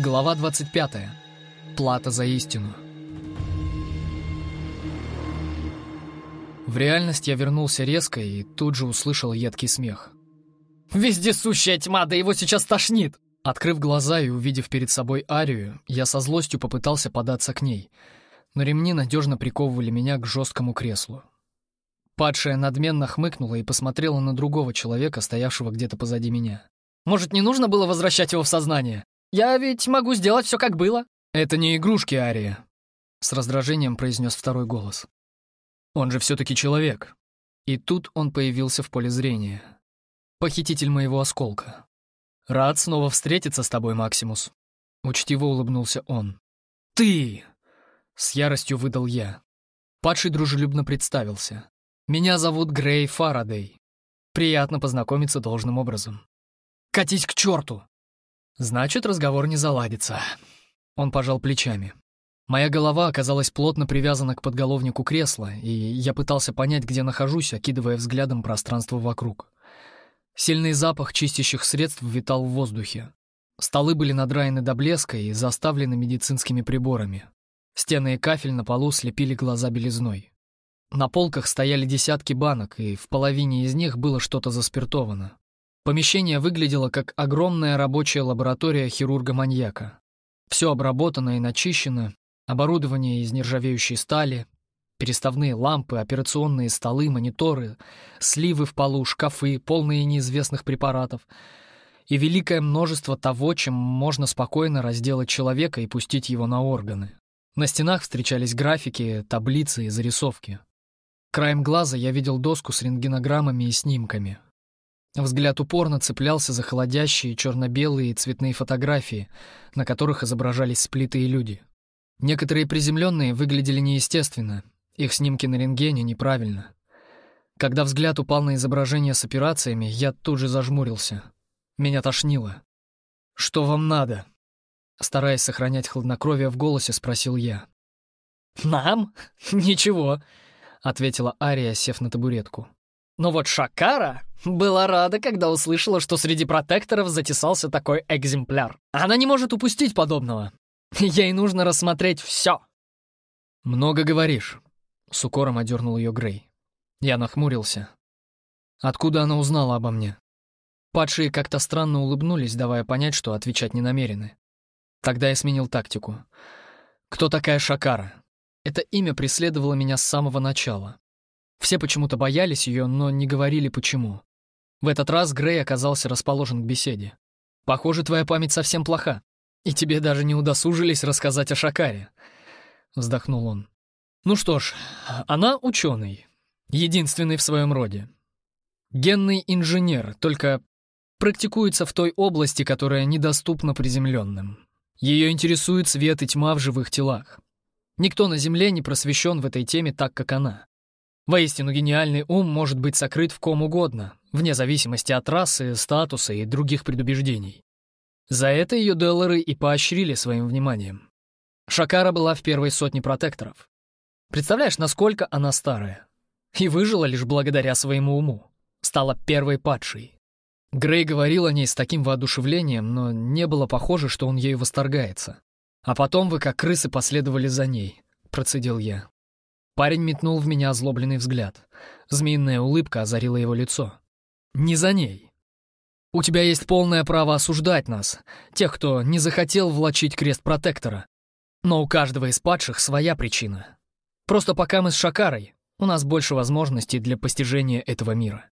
Глава 25. Плата за истину. В реальность я вернулся резко и тут же услышал едкий смех. «Вездесущая тьма, да его сейчас тошнит!» Открыв глаза и увидев перед собой Арию, я со злостью попытался податься к ней, но ремни надежно приковывали меня к жесткому креслу. Падшая надменно хмыкнула и посмотрела на другого человека, стоявшего где-то позади меня. «Может, не нужно было возвращать его в сознание? Я ведь могу сделать все как было». «Это не игрушки, Ария», — с раздражением произнес второй голос. «Он же все-таки человек». И тут он появился в поле зрения. Похититель моего осколка. «Рад снова встретиться с тобой, Максимус», — учтиво улыбнулся он. «Ты!» — с яростью выдал я. Падший дружелюбно представился. «Меня зовут Грей Фарадей. Приятно познакомиться должным образом». «Катись к черту!» Значит, разговор не заладится. Он пожал плечами. Моя голова оказалась плотно привязана к подголовнику кресла, и я пытался понять, где нахожусь, окидывая взглядом пространство вокруг. Сильный запах чистящих средств витал в воздухе. Столы были надраены до блеска и заставлены медицинскими приборами. Стены и кафель на полу слепили глаза белизной. На полках стояли десятки банок, и в половине из них было что-то заспиртовано. Помещение выглядело как огромная рабочая лаборатория хирурга-маньяка. Все обработано и начищено, оборудование из нержавеющей стали, переставные лампы, операционные столы, мониторы, сливы в полу, шкафы, полные неизвестных препаратов и великое множество того, чем можно спокойно разделать человека и пустить его на органы. На стенах встречались графики, таблицы и зарисовки. Краем глаза я видел доску с рентгенограммами и снимками — Взгляд упорно цеплялся за холодящие черно-белые и цветные фотографии, на которых изображались сплитые люди. Некоторые приземленные выглядели неестественно, их снимки на рентгене неправильно. Когда взгляд упал на изображение с операциями, я тут же зажмурился. Меня тошнило. «Что вам надо?» Стараясь сохранять хладнокровие в голосе, спросил я. «Нам? Ничего», — ответила Ария, сев на табуретку. Но вот Шакара была рада, когда услышала, что среди протекторов затесался такой экземпляр. Она не может упустить подобного. Ей нужно рассмотреть все. «Много говоришь», — с укором одернул ее Грей. Я нахмурился. Откуда она узнала обо мне? Падшие как-то странно улыбнулись, давая понять, что отвечать не намерены. Тогда я сменил тактику. Кто такая Шакара? Это имя преследовало меня с самого начала. Все почему-то боялись ее, но не говорили почему. В этот раз Грей оказался расположен к беседе. «Похоже, твоя память совсем плоха, и тебе даже не удосужились рассказать о Шакаре», — вздохнул он. «Ну что ж, она ученый, единственный в своем роде. Генный инженер, только практикуется в той области, которая недоступна приземленным. Ее интересует свет и тьма в живых телах. Никто на Земле не просвещен в этой теме так, как она. Воистину гениальный ум может быть сокрыт в ком угодно, вне зависимости от расы, статуса и других предубеждений. За это ее Деллары и поощрили своим вниманием. Шакара была в первой сотне протекторов. Представляешь, насколько она старая? И выжила лишь благодаря своему уму. Стала первой падшей. Грей говорил о ней с таким воодушевлением, но не было похоже, что он ею восторгается. А потом вы, как крысы, последовали за ней, процедил я. Парень метнул в меня озлобленный взгляд. Змеиная улыбка озарила его лицо. «Не за ней. У тебя есть полное право осуждать нас, тех, кто не захотел влачить крест протектора. Но у каждого из падших своя причина. Просто пока мы с Шакарой, у нас больше возможностей для постижения этого мира.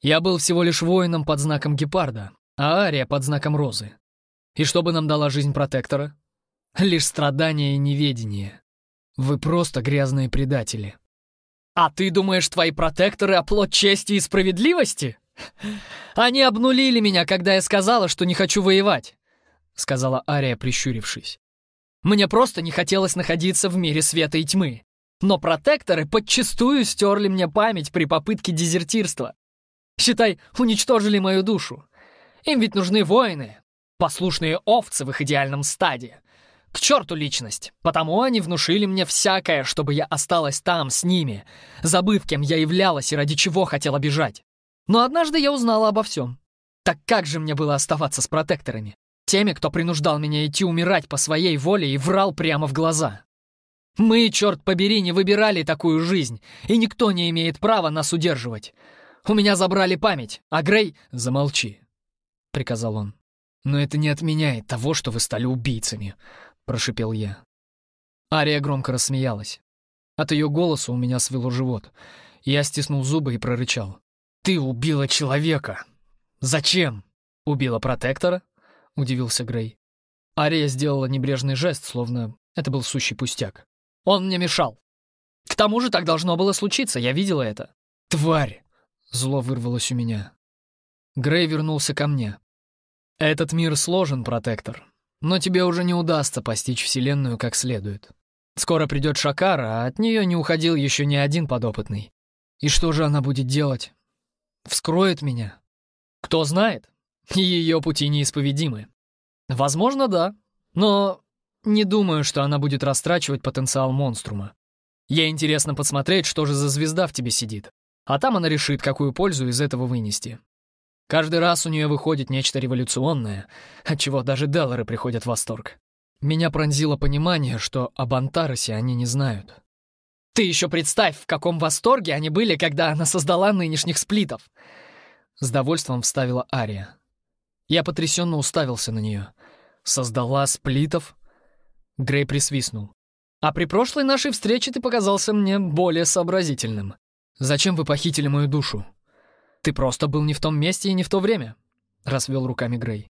Я был всего лишь воином под знаком Гепарда, а Ария под знаком Розы. И что бы нам дала жизнь протектора? Лишь страдания и неведение. Вы просто грязные предатели. А ты думаешь, твои протекторы — оплот чести и справедливости? Они обнулили меня, когда я сказала, что не хочу воевать, — сказала Ария, прищурившись. Мне просто не хотелось находиться в мире света и тьмы. Но протекторы подчистую стерли мне память при попытке дезертирства. Считай, уничтожили мою душу. Им ведь нужны воины, послушные овцы в их идеальном стаде. К черту личность! Потому они внушили мне всякое, чтобы я осталась там, с ними, забыв, кем я являлась и ради чего хотела бежать. Но однажды я узнала обо всем. Так как же мне было оставаться с протекторами? Теми, кто принуждал меня идти умирать по своей воле и врал прямо в глаза. Мы, черт побери, не выбирали такую жизнь, и никто не имеет права нас удерживать. У меня забрали память, а Грей... Замолчи, — приказал он. Но это не отменяет того, что вы стали убийцами, — прошипел я. Ария громко рассмеялась. От ее голоса у меня свело живот. Я стиснул зубы и прорычал. «Ты убила человека!» «Зачем?» «Убила протектора?» — удивился Грей. Ария сделала небрежный жест, словно это был сущий пустяк. «Он мне мешал. К тому же так должно было случиться, я видела это». «Тварь!» — зло вырвалось у меня. Грей вернулся ко мне. «Этот мир сложен, протектор, но тебе уже не удастся постичь Вселенную как следует. Скоро придет Шакара, а от нее не уходил еще ни один подопытный. И что же она будет делать? Вскроет меня? Кто знает? Ее пути неисповедимы. Возможно, да. Но не думаю, что она будет растрачивать потенциал монструма. Ей интересно посмотреть, что же за звезда в тебе сидит. А там она решит, какую пользу из этого вынести. Каждый раз у нее выходит нечто революционное, от чего даже Деллары приходят в восторг. Меня пронзило понимание, что об Антаросе они не знают. Ты еще представь, в каком восторге они были, когда она создала нынешних сплитов. С довольством вставила Ария. Я потрясенно уставился на нее. Создала сплитов? Грей присвистнул. А при прошлой нашей встрече ты показался мне более сообразительным. Зачем вы похитили мою душу? Ты просто был не в том месте и не в то время, развел руками Грей.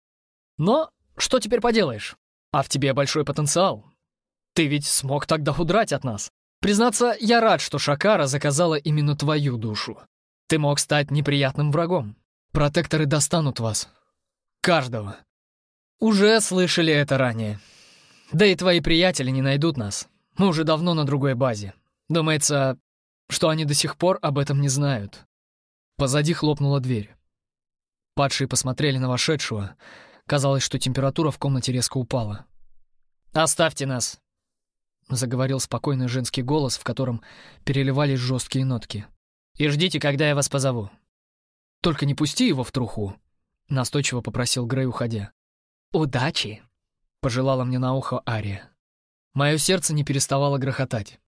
Но что теперь поделаешь? А в тебе большой потенциал. Ты ведь смог тогда удрать от нас. Признаться, я рад, что Шакара заказала именно твою душу. Ты мог стать неприятным врагом. Протекторы достанут вас. Каждого. Уже слышали это ранее. Да и твои приятели не найдут нас. Мы уже давно на другой базе. Думается, что они до сих пор об этом не знают. Позади хлопнула дверь. Падшие посмотрели на вошедшего — Казалось, что температура в комнате резко упала. «Оставьте нас!» — заговорил спокойный женский голос, в котором переливались жесткие нотки. «И ждите, когда я вас позову». «Только не пусти его в труху», — настойчиво попросил Грей, уходя. «Удачи!» — пожелала мне на ухо Ария. Мое сердце не переставало грохотать.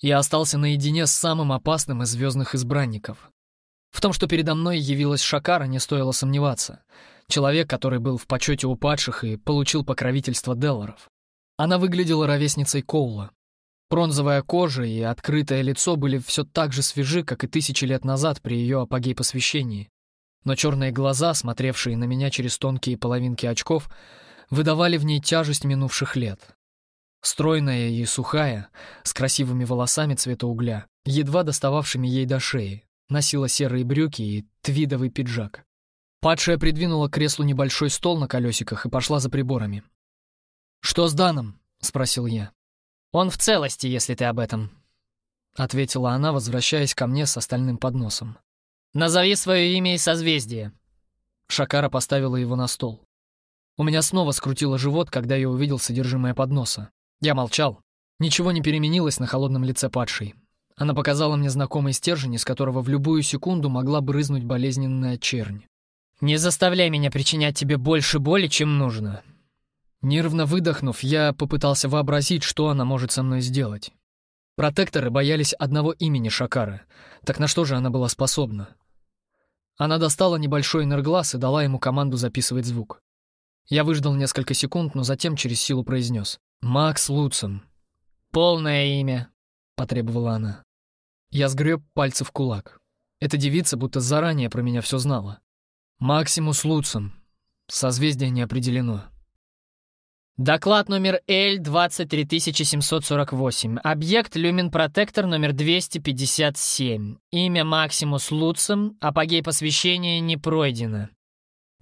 Я остался наедине с самым опасным из звездных избранников. В том, что передо мной явилась Шакара, не стоило сомневаться — Человек, который был в почете у падших и получил покровительство Делларов. Она выглядела ровесницей Коула. Бронзовая кожа и открытое лицо были все так же свежи, как и тысячи лет назад при ее апогей посвящении. Но черные глаза, смотревшие на меня через тонкие половинки очков, выдавали в ней тяжесть минувших лет. Стройная и сухая, с красивыми волосами цвета угля, едва достававшими ей до шеи, носила серые брюки и твидовый пиджак. Падшая придвинула к креслу небольшой стол на колесиках и пошла за приборами. «Что с Даном?» — спросил я. «Он в целости, если ты об этом», — ответила она, возвращаясь ко мне с остальным подносом. «Назови свое имя и созвездие». Шакара поставила его на стол. У меня снова скрутило живот, когда я увидел содержимое подноса. Я молчал. Ничего не переменилось на холодном лице падшей. Она показала мне знакомый стержень, из которого в любую секунду могла брызнуть болезненная чернь. Не заставляй меня причинять тебе больше боли, чем нужно». Нервно выдохнув, я попытался вообразить, что она может со мной сделать. Протекторы боялись одного имени Шакара. Так на что же она была способна? Она достала небольшой энерглаз и дала ему команду записывать звук. Я выждал несколько секунд, но затем через силу произнес. «Макс Луцин». «Полное имя», — потребовала она. Я сгреб пальцы в кулак. Эта девица будто заранее про меня все знала. Максимус Луцин. Созвездие не определено. Доклад номер L23748. Объект Люмен Протектор номер 257. Имя Максимус Луцин. Апогей посвящения не пройдено.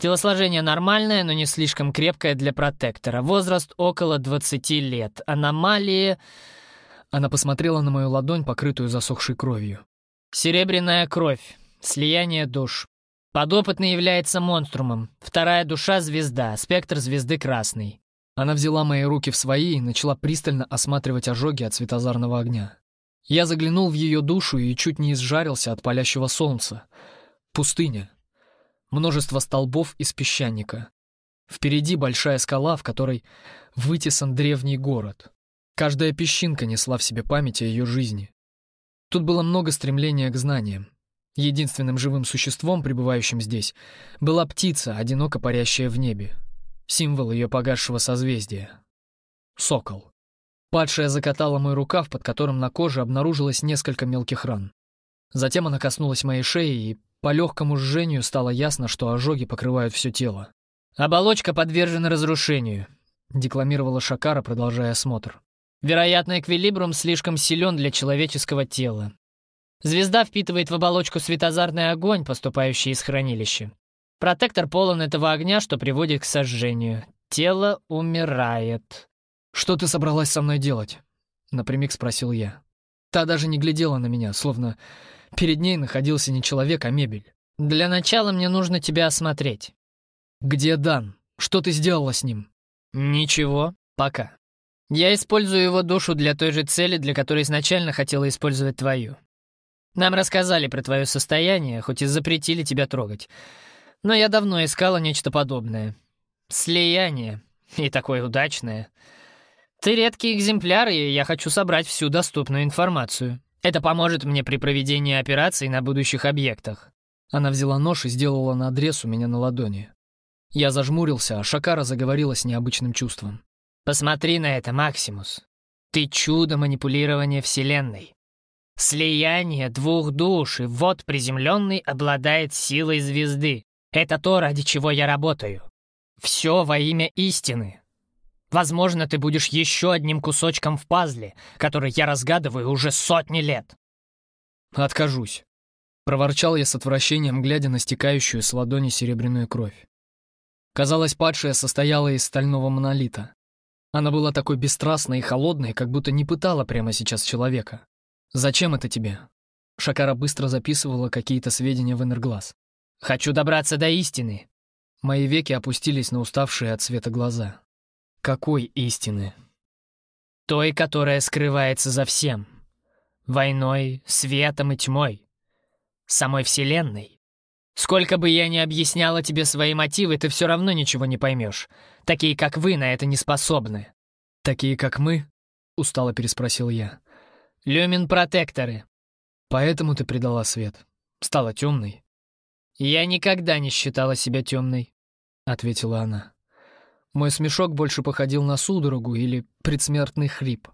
Телосложение нормальное, но не слишком крепкое для протектора. Возраст около 20 лет. Аномалии... Она посмотрела на мою ладонь, покрытую засохшей кровью. Серебряная кровь. Слияние душ. Подопытный является монструмом. Вторая душа — звезда, спектр звезды красный. Она взяла мои руки в свои и начала пристально осматривать ожоги от светозарного огня. Я заглянул в ее душу и чуть не изжарился от палящего солнца. Пустыня. Множество столбов из песчаника. Впереди большая скала, в которой вытесан древний город. Каждая песчинка несла в себе память о ее жизни. Тут было много стремления к знаниям. Единственным живым существом, пребывающим здесь, была птица, одиноко парящая в небе. Символ ее погасшего созвездия. Сокол. Падшая закатала мой рукав, под которым на коже обнаружилось несколько мелких ран. Затем она коснулась моей шеи, и по легкому жжению стало ясно, что ожоги покрывают все тело. «Оболочка подвержена разрушению», — декламировала Шакара, продолжая осмотр. «Вероятно, эквилибрум слишком силен для человеческого тела. Звезда впитывает в оболочку светозарный огонь, поступающий из хранилища. Протектор полон этого огня, что приводит к сожжению. Тело умирает». «Что ты собралась со мной делать?» — напрямик спросил я. Та даже не глядела на меня, словно перед ней находился не человек, а мебель. «Для начала мне нужно тебя осмотреть». «Где Дан? Что ты сделала с ним?» «Ничего, пока. Я использую его душу для той же цели, для которой изначально хотела использовать твою. Нам рассказали про твое состояние, хоть и запретили тебя трогать. Но я давно искала нечто подобное. Слияние. И такое удачное. Ты редкий экземпляр, и я хочу собрать всю доступную информацию. Это поможет мне при проведении операций на будущих объектах». Она взяла нож и сделала надрез у меня на ладони. Я зажмурился, а Шакара заговорила с необычным чувством. «Посмотри на это, Максимус. Ты чудо манипулирования Вселенной. Слияние двух душ, и вот приземленный обладает силой звезды. Это то, ради чего я работаю. Все во имя истины. Возможно, ты будешь еще одним кусочком в пазле, который я разгадываю уже сотни лет. «Откажусь», — проворчал я с отвращением, глядя на стекающую с ладони серебряную кровь. Казалось, падшая состояла из стального монолита. Она была такой бесстрастной и холодной, как будто не пытала прямо сейчас человека. «Зачем это тебе?» Шакара быстро записывала какие-то сведения в энерглаз. «Хочу добраться до истины». Мои веки опустились на уставшие от света глаза. «Какой истины?» «Той, которая скрывается за всем. Войной, светом и тьмой. Самой Вселенной. Сколько бы я ни объясняла тебе свои мотивы, ты все равно ничего не поймешь. Такие, как вы, на это не способны». «Такие, как мы?» — устало переспросил я. «Люмин-протекторы». «Поэтому ты предала свет? Стала темной?» «Я никогда не считала себя темной», — ответила она. Мой смешок больше походил на судорогу или предсмертный хрип.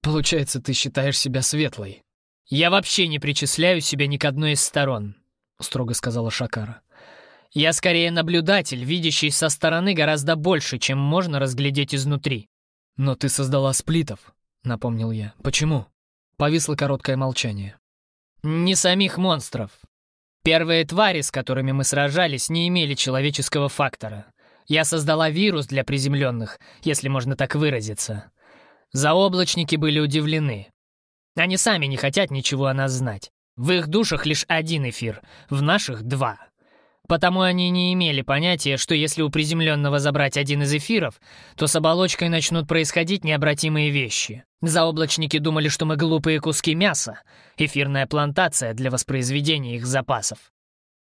«Получается, ты считаешь себя светлой?» «Я вообще не причисляю себя ни к одной из сторон», — строго сказала Шакара. «Я скорее наблюдатель, видящий со стороны гораздо больше, чем можно разглядеть изнутри». «Но ты создала сплитов», — напомнил я. «Почему?» Повисло короткое молчание. «Не самих монстров. Первые твари, с которыми мы сражались, не имели человеческого фактора. Я создала вирус для приземленных, если можно так выразиться. Заоблачники были удивлены. Они сами не хотят ничего о нас знать. В их душах лишь один эфир, в наших — два. Потому они не имели понятия, что если у приземленного забрать один из эфиров, то с оболочкой начнут происходить необратимые вещи. Заоблачники думали, что мы глупые куски мяса, эфирная плантация для воспроизведения их запасов.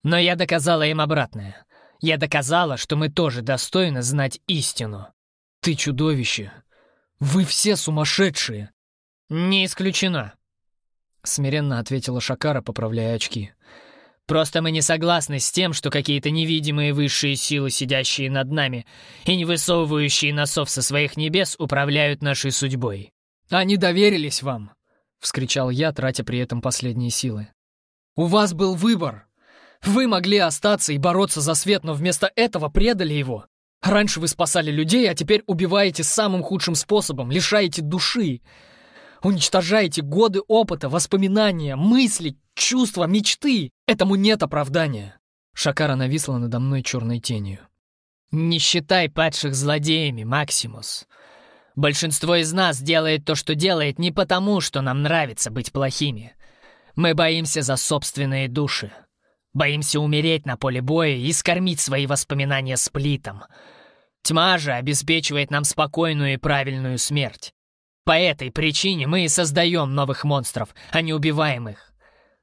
Но я доказала им обратное. Я доказала, что мы тоже достойны знать истину. Ты чудовище. Вы все сумасшедшие. Не исключено. Смиренно ответила Шакара, поправляя очки. Просто мы не согласны с тем, что какие-то невидимые высшие силы, сидящие над нами и не высовывающие носов со своих небес, управляют нашей судьбой. «Они доверились вам!» — вскричал я, тратя при этом последние силы. «У вас был выбор! Вы могли остаться и бороться за свет, но вместо этого предали его. Раньше вы спасали людей, а теперь убиваете самым худшим способом, лишаете души. Уничтожаете годы опыта, воспоминания, мысли, чувства, мечты. Этому нет оправдания. Шакара нависла надо мной черной тенью. «Не считай падших злодеями, Максимус. Большинство из нас делает то, что делает, не потому, что нам нравится быть плохими. Мы боимся за собственные души. Боимся умереть на поле боя и скормить свои воспоминания сплитом. Тьма же обеспечивает нам спокойную и правильную смерть. По этой причине мы и создаем новых монстров, а не убиваем их.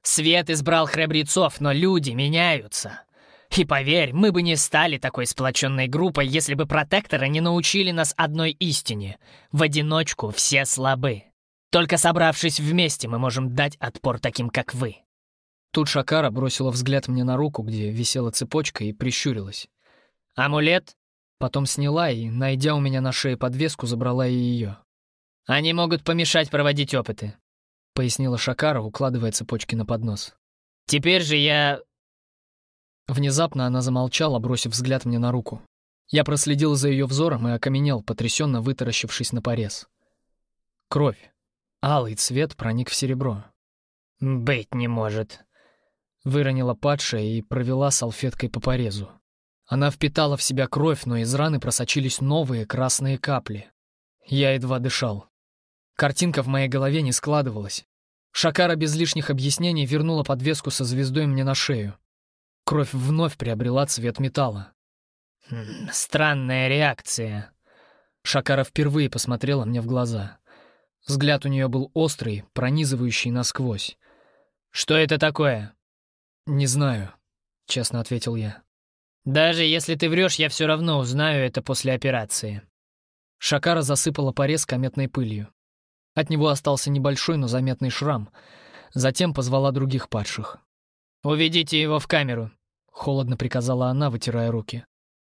Свет избрал храбрецов, но люди меняются. И поверь, мы бы не стали такой сплоченной группой, если бы протекторы не научили нас одной истине. В одиночку все слабы. Только собравшись вместе, мы можем дать отпор таким, как вы. Тут Шакара бросила взгляд мне на руку, где висела цепочка, и прищурилась. «Амулет?» Потом сняла и, найдя у меня на шее подвеску, забрала и ее. «Они могут помешать проводить опыты», — пояснила Шакара, укладывая цепочки на поднос. «Теперь же я...» Внезапно она замолчала, бросив взгляд мне на руку. Я проследил за ее взором и окаменел, потрясенно вытаращившись на порез. Кровь. Алый цвет проник в серебро. «Быть не может», Выронила падшая и провела салфеткой по порезу. Она впитала в себя кровь, но из раны просочились новые красные капли. Я едва дышал. Картинка в моей голове не складывалась. Шакара без лишних объяснений вернула подвеску со звездой мне на шею. Кровь вновь приобрела цвет металла. Хм, «Странная реакция». Шакара впервые посмотрела мне в глаза. Взгляд у нее был острый, пронизывающий насквозь. «Что это такое?» «Не знаю», — честно ответил я. «Даже если ты врешь, я все равно узнаю это после операции». Шакара засыпала порез кометной пылью. От него остался небольшой, но заметный шрам. Затем позвала других падших. «Уведите его в камеру», — холодно приказала она, вытирая руки.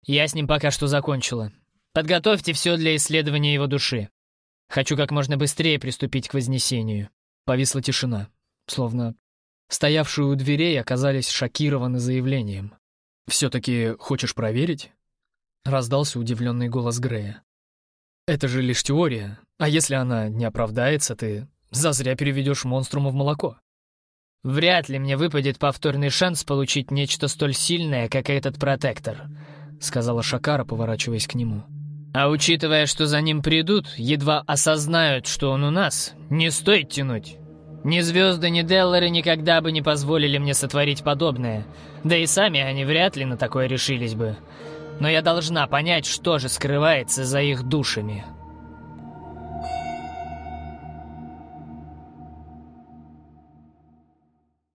«Я с ним пока что закончила. Подготовьте все для исследования его души. Хочу как можно быстрее приступить к вознесению». Повисла тишина, словно Стоявшие у дверей оказались шокированы заявлением. «Все-таки хочешь проверить?» Раздался удивленный голос Грея. «Это же лишь теория, а если она не оправдается, ты зазря переведешь монструма в молоко». «Вряд ли мне выпадет повторный шанс получить нечто столь сильное, как этот протектор», — сказала Шакара, поворачиваясь к нему. «А учитывая, что за ним придут, едва осознают, что он у нас, не стоит тянуть». Ни звезды, ни Деллары никогда бы не позволили мне сотворить подобное. Да и сами они вряд ли на такое решились бы. Но я должна понять, что же скрывается за их душами».